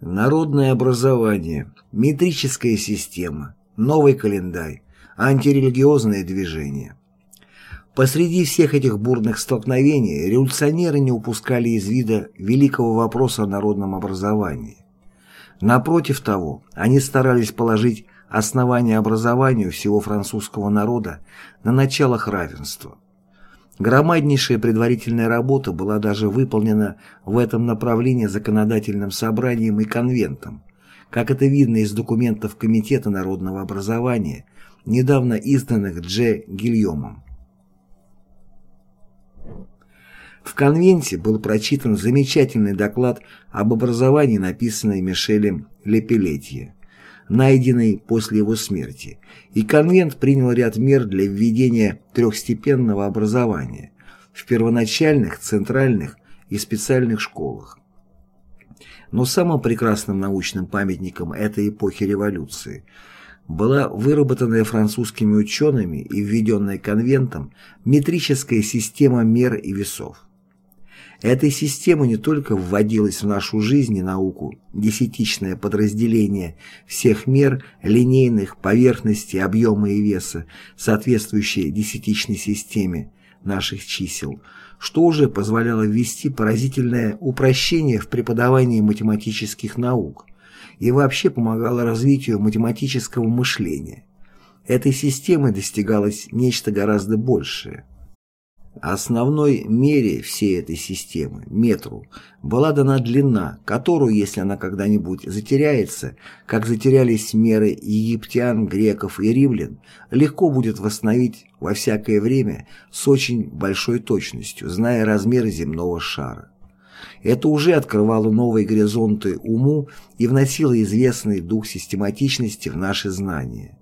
Народное образование, метрическая система, новый календарь, антирелигиозное движение. Посреди всех этих бурных столкновений революционеры не упускали из вида великого вопроса о народном образовании. Напротив того, они старались положить основание образованию всего французского народа на началах равенства. Громаднейшая предварительная работа была даже выполнена в этом направлении законодательным собранием и конвентом, как это видно из документов Комитета народного образования, недавно изданных Дж. Гильомом. В конвенте был прочитан замечательный доклад об образовании, написанный Мишелем Лепелетье найденный после его смерти, и конвент принял ряд мер для введения трехстепенного образования в первоначальных, центральных и специальных школах. Но самым прекрасным научным памятником этой эпохи революции была выработанная французскими учеными и введенная конвентом метрическая система мер и весов. Этой системой не только вводилось в нашу жизнь и науку десятичное подразделение всех мер линейных, поверхности, объема и веса, соответствующие десятичной системе наших чисел, что уже позволяло ввести поразительное упрощение в преподавании математических наук и вообще помогало развитию математического мышления. Этой системой достигалось нечто гораздо большее – Основной мере всей этой системы, метру, была дана длина, которую, если она когда-нибудь затеряется, как затерялись меры египтян, греков и римлян, легко будет восстановить во всякое время с очень большой точностью, зная размеры земного шара. Это уже открывало новые горизонты уму и вносило известный дух систематичности в наши знания.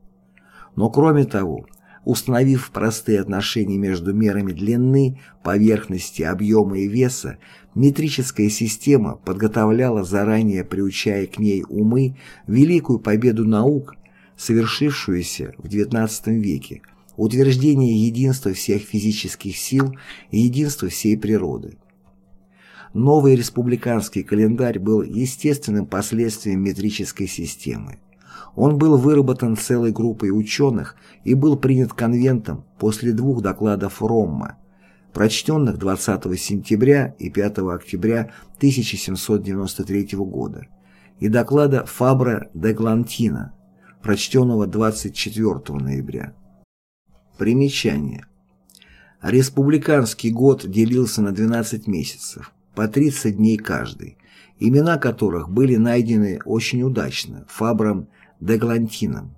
Но кроме того, Установив простые отношения между мерами длины, поверхности, объема и веса, метрическая система подготовляла заранее, приучая к ней умы, великую победу наук, совершившуюся в XIX веке, утверждение единства всех физических сил и единства всей природы. Новый республиканский календарь был естественным последствием метрической системы. Он был выработан целой группой ученых и был принят конвентом после двух докладов Ромма, прочтенных 20 сентября и 5 октября 1793 года, и доклада Фабра де Глантина, прочтенного 24 ноября. Примечание. Республиканский год делился на 12 месяцев, по 30 дней каждый, имена которых были найдены очень удачно Фабром Деглантином,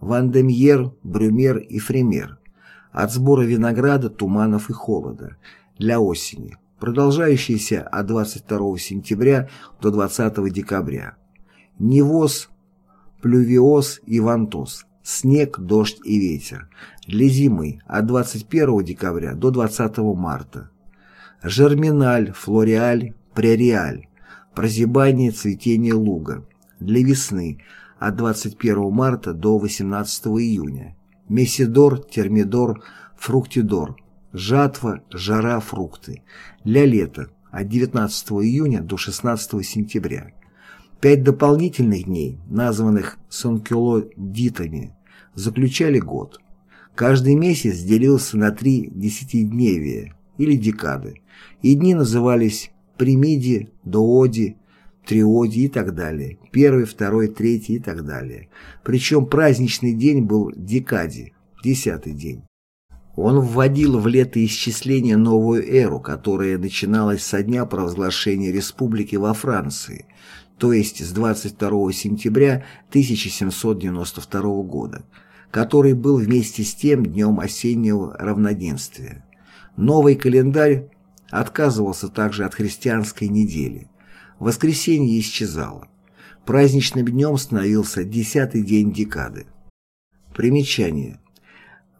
Вандемьер, Брюмер и Фремер, от сбора винограда, туманов и холода, для осени, продолжающейся от 22 сентября до 20 декабря. Невоз, плювиоз и вантоз, снег, дождь и ветер, для зимы от 21 декабря до 20 марта. Жерминаль, флориаль, прериаль, прозябание, цветение луга, для весны – от 21 марта до 18 июня. Месидор, термидор, фруктидор. Жатва, жара, фрукты. Для лета от 19 июня до 16 сентября. Пять дополнительных дней, названных санкюлодитами, заключали год. Каждый месяц делился на три десятидневия или декады, и дни назывались примиди, дооди, триоди и так далее, первый, второй, третий и так далее. Причем праздничный день был декади, десятый день. Он вводил в летоисчисление новую эру, которая начиналась со дня провозглашения республики во Франции, то есть с 22 сентября 1792 года, который был вместе с тем днем осеннего равноденствия. Новый календарь отказывался также от христианской недели. Воскресенье исчезало. Праздничным днем становился десятый день декады. Примечание.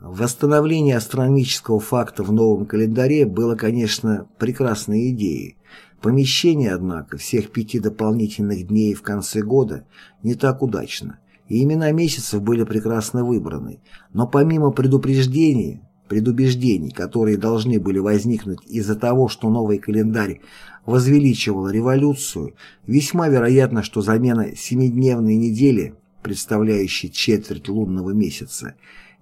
Восстановление астрономического факта в новом календаре было, конечно, прекрасной идеей. Помещение, однако, всех пяти дополнительных дней в конце года не так удачно, и имена месяцев были прекрасно выбраны, но помимо предупреждений, предубеждений, которые должны были возникнуть из-за того, что новый календарь возвеличивал революцию, весьма вероятно, что замена семидневной недели, представляющей четверть лунного месяца,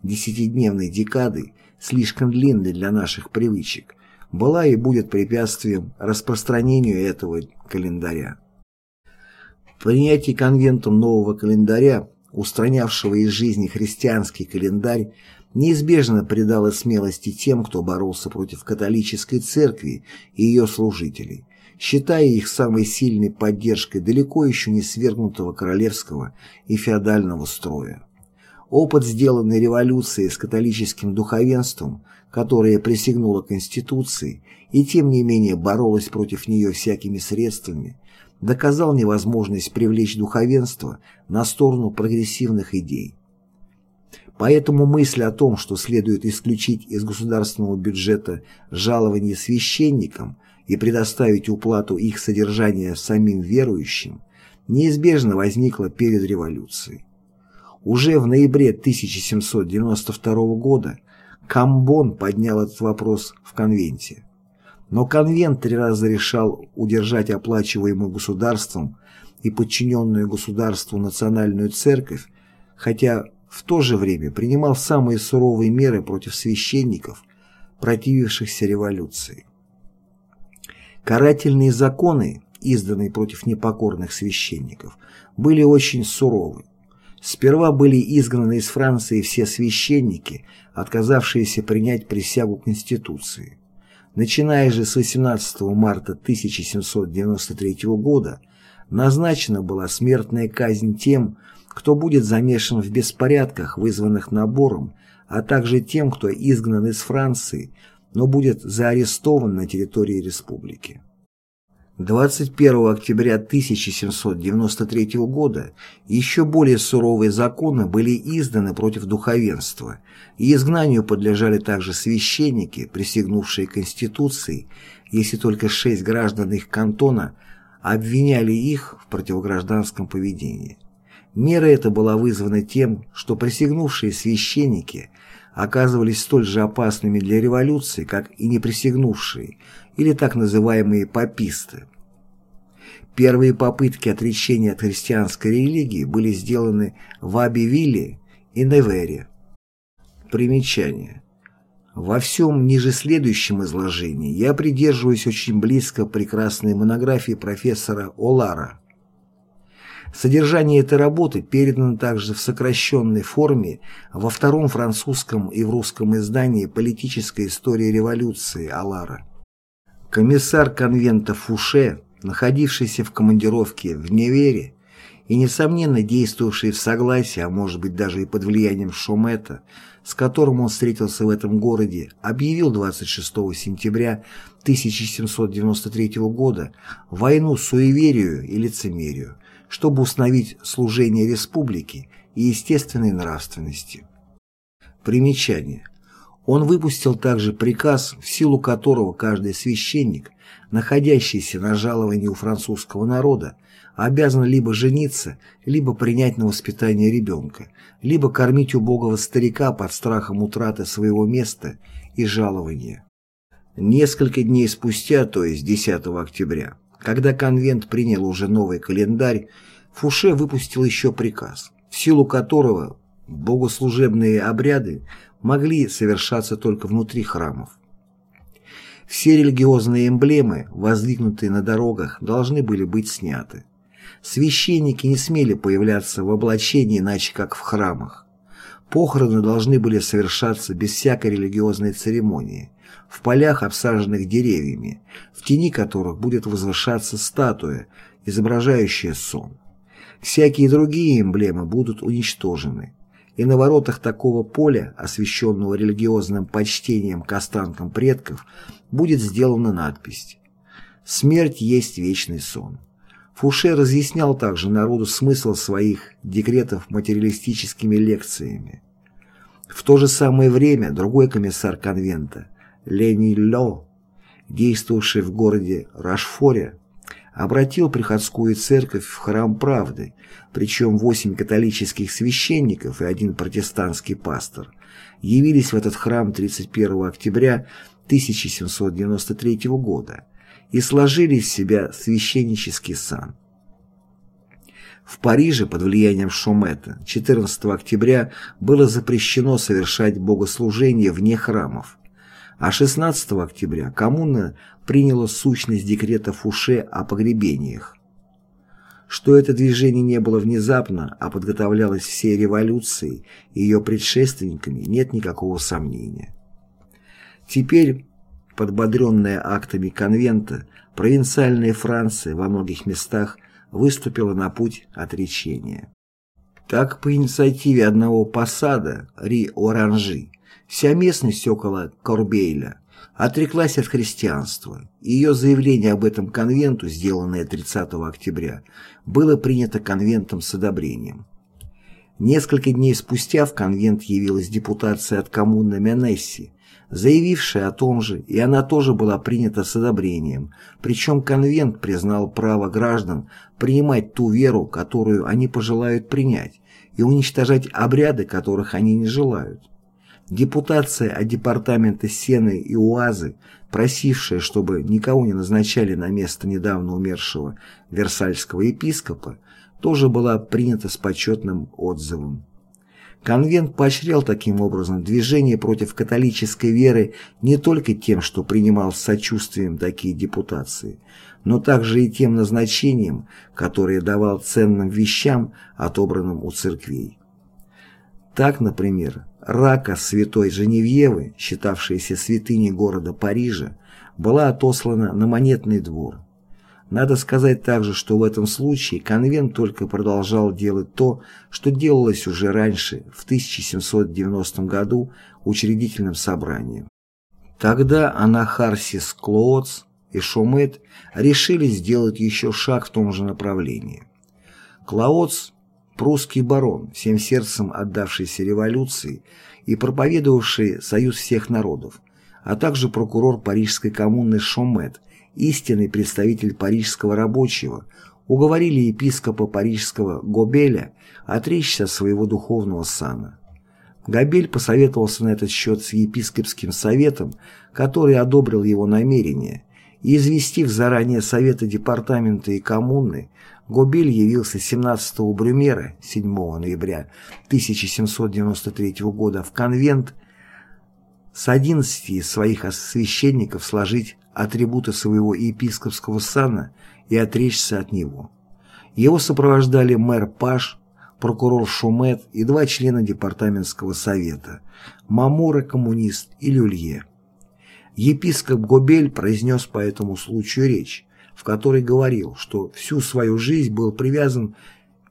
десятидневной декады, слишком длинной для наших привычек, была и будет препятствием распространению этого календаря. Принятие конвентом нового календаря, устранявшего из жизни христианский календарь, неизбежно придало смелости тем, кто боролся против католической церкви и ее служителей, считая их самой сильной поддержкой далеко еще не свергнутого королевского и феодального строя. Опыт сделанной революции с католическим духовенством, которое присягнуло Конституции и тем не менее боролось против нее всякими средствами, доказал невозможность привлечь духовенство на сторону прогрессивных идей. Поэтому мысль о том, что следует исключить из государственного бюджета жалования священникам и предоставить уплату их содержания самим верующим, неизбежно возникла перед революцией. Уже в ноябре 1792 года Камбон поднял этот вопрос в конвенте. Но конвент три раза решал удержать оплачиваемую государством и подчиненную государству национальную церковь, хотя в то же время принимал самые суровые меры против священников, противившихся революции. Карательные законы, изданные против непокорных священников, были очень суровы. Сперва были изгнаны из Франции все священники, отказавшиеся принять присягу Конституции. Начиная же с 18 марта 1793 года назначена была смертная казнь тем, кто будет замешан в беспорядках, вызванных набором, а также тем, кто изгнан из Франции, но будет заарестован на территории республики. 21 октября 1793 года еще более суровые законы были изданы против духовенства, и изгнанию подлежали также священники, присягнувшие Конституции, если только шесть граждан их кантона обвиняли их в противогражданском поведении. Мера эта была вызвана тем, что присягнувшие священники оказывались столь же опасными для революции, как и не присягнувшие, или так называемые паписты. Первые попытки отречения от христианской религии были сделаны в Абивилле и Невере. Примечание. Во всем ниже следующем изложении я придерживаюсь очень близко прекрасной монографии профессора Олара Содержание этой работы передано также в сокращенной форме во втором французском и в русском издании «Политическая история революции» Алара. Комиссар конвента Фуше, находившийся в командировке в Невере и, несомненно, действовавший в согласии, а может быть даже и под влиянием Шомета, с которым он встретился в этом городе, объявил 26 сентября 1793 года войну суеверию и лицемерию, чтобы установить служение республике и естественной нравственности. Примечание. Он выпустил также приказ, в силу которого каждый священник, находящийся на жаловании у французского народа, обязан либо жениться, либо принять на воспитание ребенка, либо кормить убогого старика под страхом утраты своего места и жалования. Несколько дней спустя, то есть 10 октября, когда конвент принял уже новый календарь, Фуше выпустил еще приказ, в силу которого богослужебные обряды могли совершаться только внутри храмов. Все религиозные эмблемы, воздвигнутые на дорогах, должны были быть сняты. Священники не смели появляться в облачении иначе как в храмах. Похороны должны были совершаться без всякой религиозной церемонии, в полях, обсаженных деревьями, в тени которых будет возвышаться статуя, изображающая сон. Всякие другие эмблемы будут уничтожены, и на воротах такого поля, освященного религиозным почтением к останкам предков, будет сделана надпись «Смерть есть вечный сон». Фуше разъяснял также народу смысл своих декретов материалистическими лекциями. В то же самое время другой комиссар конвента, Лени Ло, действовавший в городе Рашфоре, обратил приходскую церковь в храм правды, причем восемь католических священников и один протестантский пастор явились в этот храм 31 октября 1793 года и сложили из себя священнический сан. В Париже под влиянием Шумета 14 октября было запрещено совершать богослужение вне храмов, а 16 октября коммуна приняла сущность декрета Фуше о погребениях. Что это движение не было внезапно, а подготовлялось всей революцией и ее предшественниками, нет никакого сомнения. Теперь, подбодренная актами конвента, провинциальная Франция во многих местах выступила на путь отречения. Так, по инициативе одного посада Ри-Оранжи, вся местность около Корбейля отреклась от христианства, и ее заявление об этом конвенту, сделанное 30 октября, было принято конвентом с одобрением. Несколько дней спустя в конвент явилась депутация от коммуны Менесси, заявившая о том же, и она тоже была принята с одобрением, причем конвент признал право граждан принимать ту веру, которую они пожелают принять, и уничтожать обряды, которых они не желают. Депутация от департамента Сены и УАЗы, просившая, чтобы никого не назначали на место недавно умершего Версальского епископа, тоже была принята с почетным отзывом. Конвент поощрял таким образом движение против католической веры не только тем, что принимал с сочувствием такие депутации, но также и тем назначением, которое давал ценным вещам, отобранным у церквей. Так, например, рака святой Женевьевы, считавшаяся святыней города Парижа, была отослана на монетный двор – надо сказать также, что в этом случае конвент только продолжал делать то, что делалось уже раньше, в 1790 году, учредительным собранием. Тогда Анахарсис Клооц и Шумет решили сделать еще шаг в том же направлении. Клооц, прусский барон, всем сердцем отдавшийся революции и проповедовавший союз всех народов, а также прокурор парижской коммуны Шумет – истинный представитель парижского рабочего, уговорили епископа парижского Гобеля отречься от своего духовного сана. Гобель посоветовался на этот счет с епископским советом, который одобрил его намерение, и, известив заранее советы департамента и коммуны, Гобель явился 17 Брюмера 7 ноября 1793 года в конвент с 11 из своих священников сложить атрибуты своего епископского сана и отречься от него. Его сопровождали мэр Паш, прокурор Шумет и два члена департаментского совета – Мамура, коммунист и Люлье. Епископ Гобель произнес по этому случаю речь, в которой говорил, что всю свою жизнь был привязан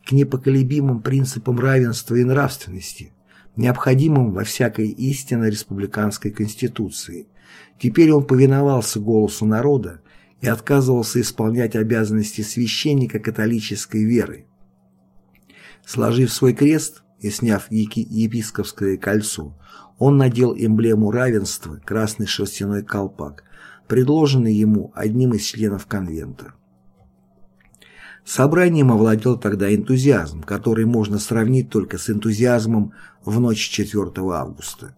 к непоколебимым принципам равенства и нравственности, необходимым во всякой истинно республиканской конституции – Теперь он повиновался голосу народа и отказывался исполнять обязанности священника католической веры. Сложив свой крест и сняв епископское кольцо, он надел эмблему равенства, красный шерстяной колпак, предложенный ему одним из членов конвента. Собранием овладел тогда энтузиазм, который можно сравнить только с энтузиазмом в ночь 4 августа.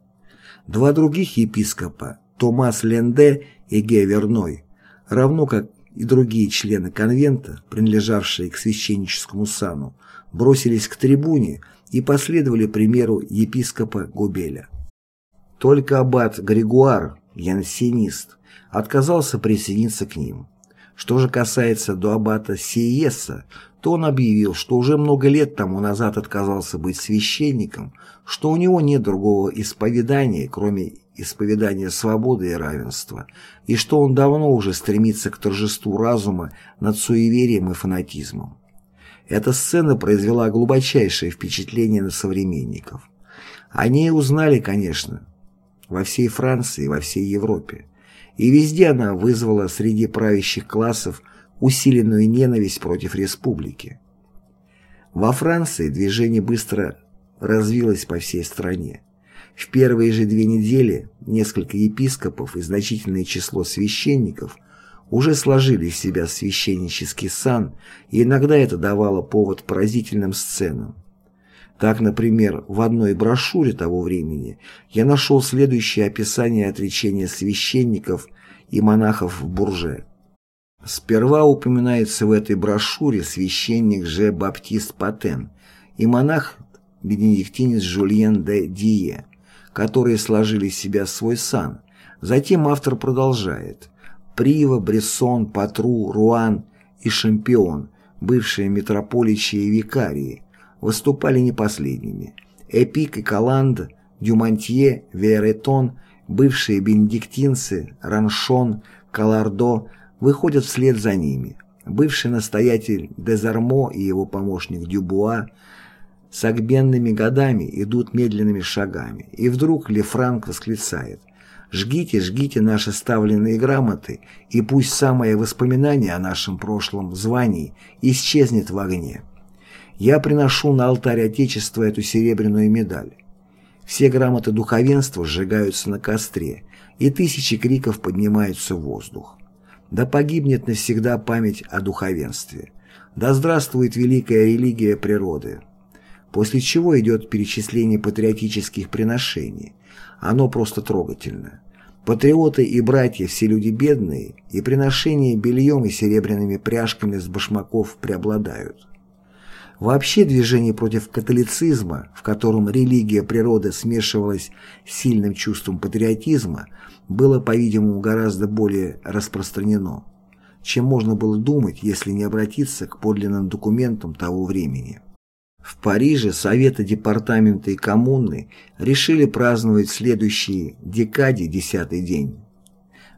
Два других епископа, Томас Ленде и Ге Верной, равно как и другие члены конвента, принадлежавшие к священническому сану, бросились к трибуне и последовали примеру епископа Губеля. Только аббат Григуар, янсенист, отказался присоединиться к ним. Что же касается до аббата Сиеса, то он объявил, что уже много лет тому назад отказался быть священником, что у него нет другого исповедания, кроме исповедания свободы и равенства, и что он давно уже стремится к торжеству разума над суеверием и фанатизмом. Эта сцена произвела глубочайшее впечатление на современников. Они узнали, конечно, во всей Франции, во всей Европе. И везде она вызвала среди правящих классов усиленную ненависть против республики. Во Франции движение быстро развилось по всей стране. В первые же две недели несколько епископов и значительное число священников уже сложили из себя священнический сан, и иногда это давало повод поразительным сценам. Так, например, в одной брошюре того времени я нашел следующее описание отречения священников и монахов в Бурже. Сперва упоминается в этой брошюре священник Ж. Баптист Патен и монах бенедиктинец Жульен де Дие, которые сложили из себя свой сан. Затем автор продолжает. Прива, Брессон, Патру, Руан и Шампион, бывшие митрополичи и викарии, выступали не последними. Эпик и Каланд, Дюмантье, Веретон, бывшие бенедиктинцы, Раншон, Калардо выходят вслед за ними. Бывший настоятель Дезармо и его помощник Дюбуа с огбенными годами идут медленными шагами, и вдруг Лефранк восклицает «Жгите, жгите наши ставленные грамоты, и пусть самое воспоминание о нашем прошлом звании исчезнет в огне». Я приношу на алтарь Отечества эту серебряную медаль. Все грамоты духовенства сжигаются на костре, и тысячи криков поднимаются в воздух. Да погибнет навсегда память о духовенстве. Да здравствует великая религия природы. После чего идет перечисление патриотических приношений. Оно просто трогательно. Патриоты и братья все люди бедные, и приношения бельем и серебряными пряжками с башмаков преобладают. Вообще движение против католицизма, в котором религия природы смешивалась с сильным чувством патриотизма, было, по-видимому, гораздо более распространено, чем можно было думать, если не обратиться к подлинным документам того времени. В Париже Советы департамента и коммуны решили праздновать в следующей декаде десятый день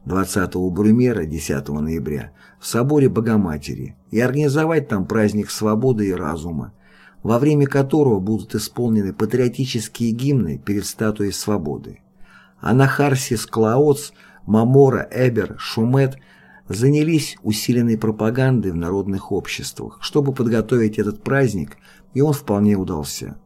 20-го Брюмера 10 ноября в соборе Богоматери и организовать там праздник свободы и разума, во время которого будут исполнены патриотические гимны перед статуей свободы. Анахарсис Клаоц, Мамора, Эбер, Шумет занялись усиленной пропагандой в народных обществах, чтобы подготовить этот праздник, и он вполне удался.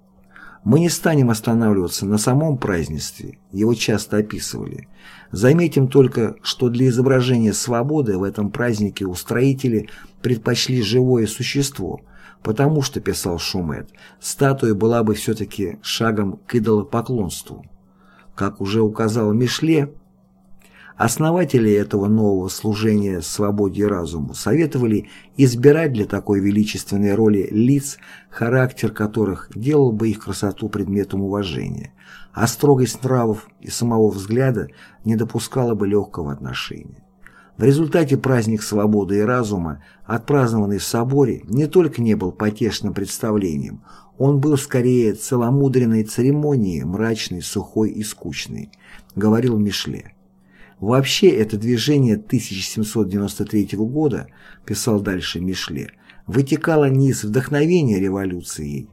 Мы не станем останавливаться на самом празднестве, его часто описывали. Заметим только, что для изображения свободы в этом празднике устроители предпочли живое существо, потому что, писал Шумет, статуя была бы все-таки шагом к идолопоклонству. Как уже указал Мишле, Основатели этого нового служения свободе разуму советовали избирать для такой величественной роли лиц, характер которых делал бы их красоту предметом уважения, а строгость нравов и самого взгляда не допускала бы легкого отношения. В результате праздник свободы и разума, отпразднованный в соборе, не только не был потешным представлением, он был скорее целомудренной церемонией, мрачной, сухой и скучной, говорил Мишле. Вообще это движение 1793 года, писал дальше Мишле, вытекало не из вдохновения революцией,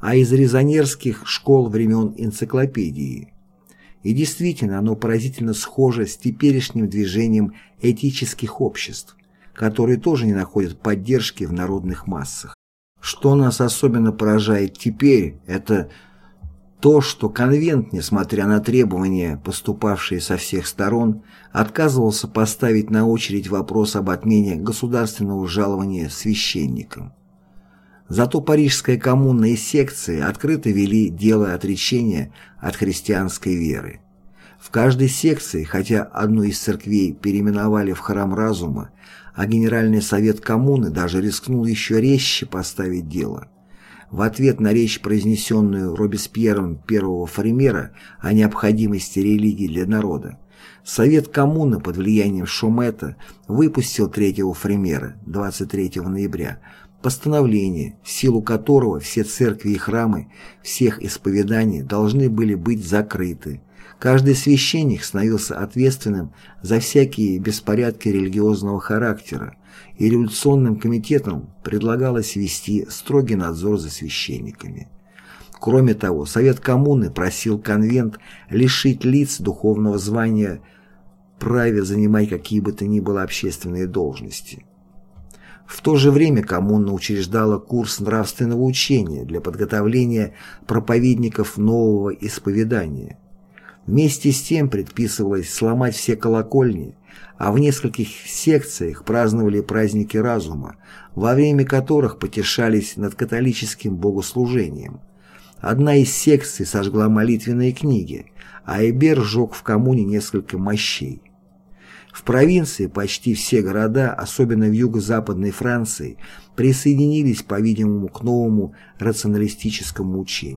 а из резонерских школ времен энциклопедии. И действительно, оно поразительно схоже с теперешним движением этических обществ, которые тоже не находят поддержки в народных массах. Что нас особенно поражает теперь, это то, что конвент, несмотря на требования, поступавшие со всех сторон, отказывался поставить на очередь вопрос об отмене государственного жалования священникам. Зато парижская коммуна и секции открыто вели дело отречения от христианской веры. В каждой секции, хотя одну из церквей переименовали в храм разума, а Генеральный совет коммуны даже рискнул еще резче поставить дело – в ответ на речь, произнесенную Робеспьером первого фримера о необходимости религии для народа, Совет коммуны под влиянием Шумета выпустил третьего фримера 23 ноября постановление, в силу которого все церкви и храмы всех исповеданий должны были быть закрыты. Каждый священник становился ответственным за всякие беспорядки религиозного характера, и революционным комитетам предлагалось вести строгий надзор за священниками. Кроме того, Совет коммуны просил конвент лишить лиц духовного звания праве занимать какие бы то ни было общественные должности. В то же время коммуна учреждала курс нравственного учения для подготовления проповедников нового исповедания. Вместе с тем предписывалось сломать все колокольни, а в нескольких секциях праздновали праздники разума, во время которых потешались над католическим богослужением. Одна из секций сожгла молитвенные книги, а Эбер сжег в коммуне несколько мощей. В провинции почти все города, особенно в юго-западной Франции, присоединились, по-видимому, к новому рационалистическому учению.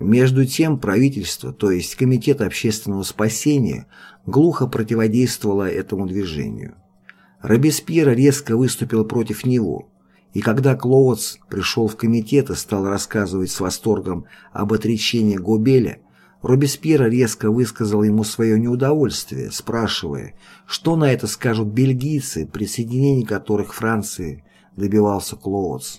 Между тем правительство, то есть Комитет общественного спасения, глухо противодействовало этому движению. Робеспьер резко выступил против него, и когда Клоуц пришел в комитет и стал рассказывать с восторгом об отречении Гобеля, Робеспьер резко высказал ему свое неудовольствие, спрашивая, что на это скажут бельгийцы, присоединение которых Франции добивался Клоуц.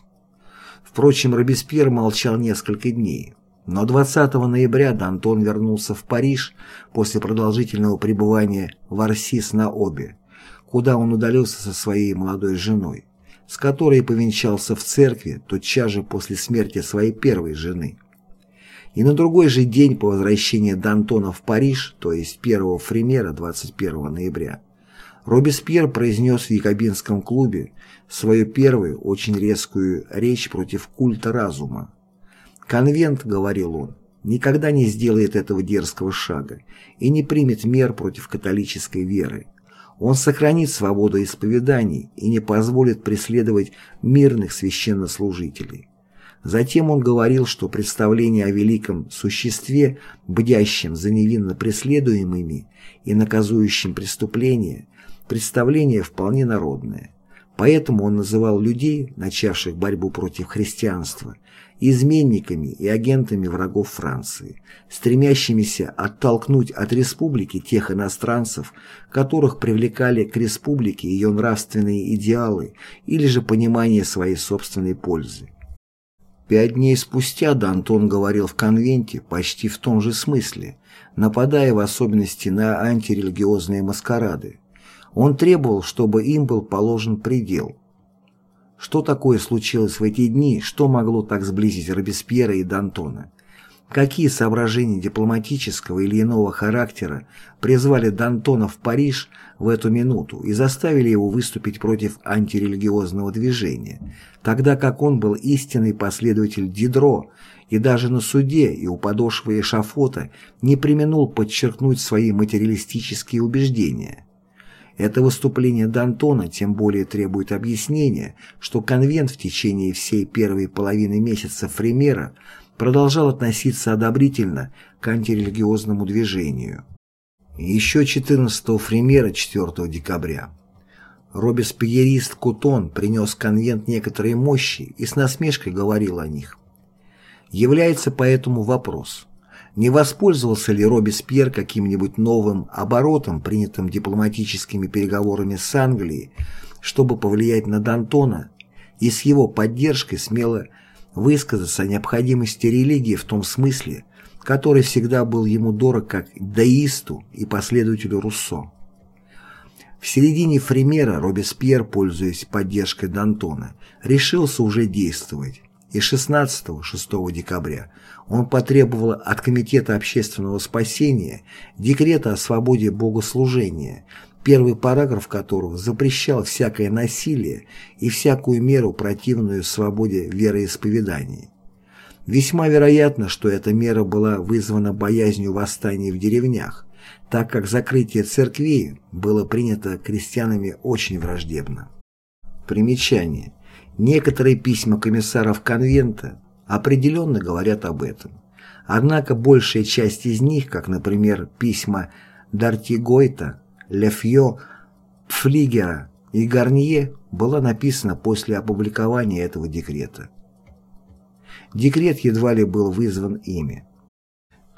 Впрочем, Робеспьер молчал несколько дней. Но 20 ноября Д'Антон вернулся в Париж после продолжительного пребывания в Арсис-на-Обе, куда он удалился со своей молодой женой, с которой повенчался в церкви тотчас же после смерти своей первой жены. И на другой же день по возвращении Д'Антона в Париж, то есть 1 фримера 21 ноября, Робеспьер произнес в Якобинском клубе свою первую, очень резкую речь против культа разума, Конвент, говорил он, никогда не сделает этого дерзкого шага и не примет мер против католической веры. Он сохранит свободу исповеданий и не позволит преследовать мирных священнослужителей. Затем он говорил, что представление о великом существе, бдящем за невинно преследуемыми и наказующим преступления, представление вполне народное. Поэтому он называл людей, начавших борьбу против христианства, изменниками и агентами врагов Франции, стремящимися оттолкнуть от республики тех иностранцев, которых привлекали к республике ее нравственные идеалы или же понимание своей собственной пользы. Пять дней спустя Д'Антон говорил в конвенте почти в том же смысле, нападая в особенности на антирелигиозные маскарады. Он требовал, чтобы им был положен предел – что такое случилось в эти дни, что могло так сблизить Робеспьера и Д'Антона? Какие соображения дипломатического или иного характера призвали Д'Антона в Париж в эту минуту и заставили его выступить против антирелигиозного движения, тогда как он был истинный последователь Дидро и даже на суде и у подошвы эшафота не применул подчеркнуть свои материалистические убеждения? Это выступление Д'Антона тем более требует объяснения, что конвент в течение всей первой половины месяца Фримера продолжал относиться одобрительно к антирелигиозному движению. Еще 14 Фримера 4 декабря Робеспьерист Кутон принес конвент некоторые мощи и с насмешкой говорил о них. Является поэтому вопрос – не воспользовался ли Робеспьер каким-нибудь новым оборотом, принятым дипломатическими переговорами с Англией, чтобы повлиять на Д'Антона и с его поддержкой смело высказаться о необходимости религии в том смысле, который всегда был ему дорог как деисту и последователю Руссо. В середине Фримера Робеспьер, пользуясь поддержкой Д'Антона, решился уже действовать и 16-6 декабря он потребовал от Комитета общественного спасения декрета о свободе богослужения, первый параграф которого запрещал всякое насилие и всякую меру противную свободе вероисповедания. Весьма вероятно, что эта мера была вызвана боязнью восстаний в деревнях, так как закрытие церквей было принято крестьянами очень враждебно. Примечание. Некоторые письма комиссаров конвента определенно говорят об этом. Однако большая часть из них, как, например, письма Дартигойта, Лефьо, Пфлигера и Гарнье, была написана после опубликования этого декрета. Декрет едва ли был вызван ими.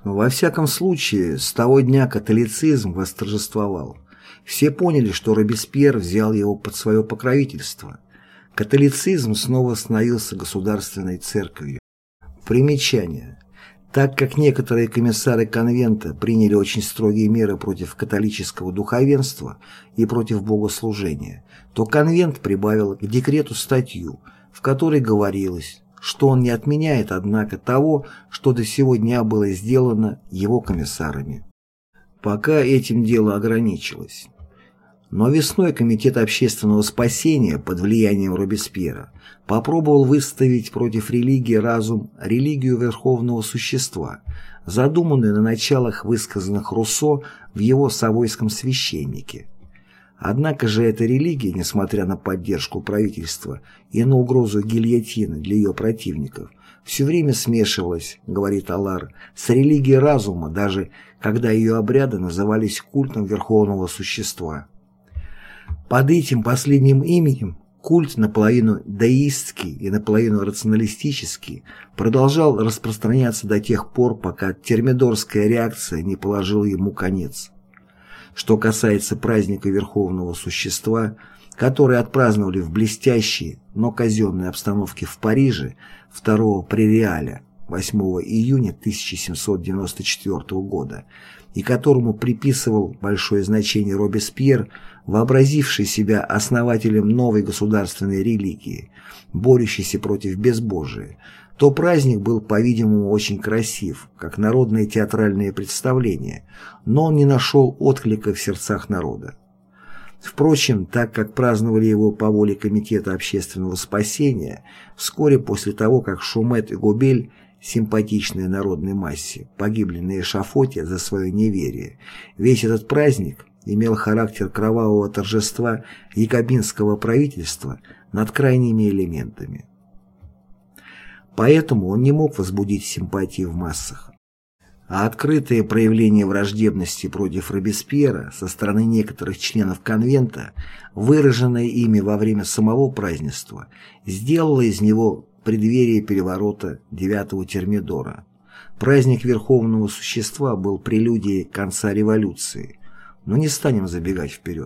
Во всяком случае, с того дня католицизм восторжествовал. Все поняли, что Робеспьер взял его под свое покровительство – Католицизм снова становился государственной церковью. Примечание. Так как некоторые комиссары конвента приняли очень строгие меры против католического духовенства и против богослужения, то конвент прибавил к декрету статью, в которой говорилось, что он не отменяет, однако, того, что до сего дня было сделано его комиссарами. Пока этим дело ограничилось. Но весной Комитет общественного спасения под влиянием Робеспьера попробовал выставить против религии разум религию верховного существа, задуманную на началах высказанных Руссо в его «Савойском священнике». Однако же эта религия, несмотря на поддержку правительства и на угрозу гильотины для ее противников, все время смешивалась, говорит Алар, с религией разума, даже когда ее обряды назывались культом верховного существа. Под этим последним именем культ наполовину деистский и наполовину рационалистический продолжал распространяться до тех пор, пока термидорская реакция не положила ему конец. Что касается праздника Верховного Существа, который отпраздновали в блестящей, но казенной обстановке в Париже 2 Прериаля 8 июня 1794 года, и которому приписывал большое значение Робеспьер, вообразивший себя основателем новой государственной религии, борющейся против безбожия, то праздник был, по-видимому, очень красив, как народное театральное представление, но он не нашел отклика в сердцах народа. Впрочем, так как праздновали его по воле Комитета общественного спасения, вскоре после того, как Шумет и Губель симпатичной народной массе, погибли на эшафоте за свое неверие. Весь этот праздник имел характер кровавого торжества якобинского правительства над крайними элементами. Поэтому он не мог возбудить симпатии в массах. А открытое проявление враждебности против Робеспьера со стороны некоторых членов конвента, выраженное ими во время самого празднества, сделало из него преддверии переворота 9-го Термидора. Праздник Верховного Существа был прелюдией конца революции, но не станем забегать вперед.